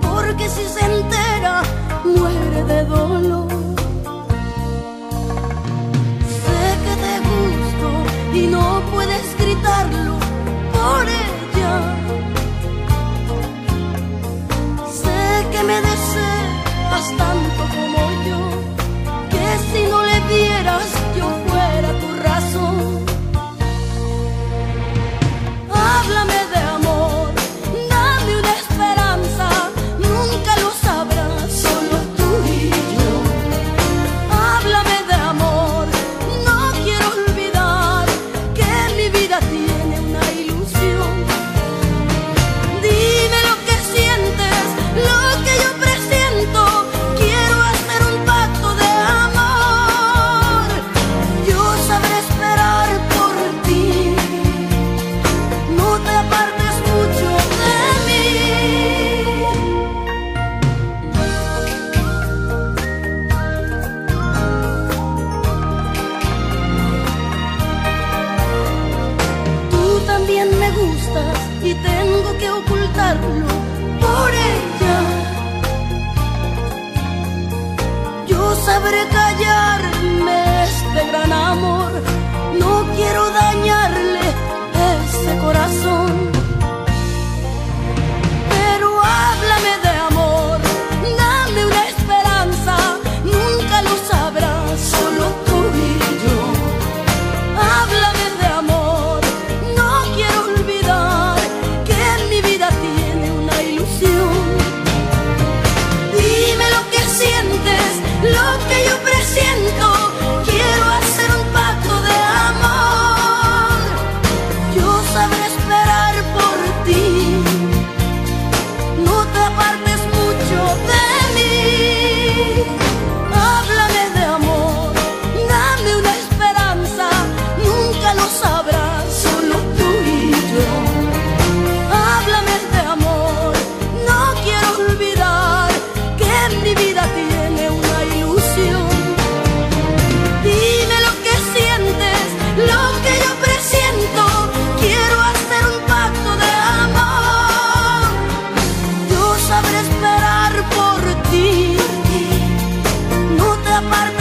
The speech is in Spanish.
porque si se y tengo que ocultarlo por ella. Yo sabré callarme este gran amor, no quiero dañarle ese corazón. Love esto. escapar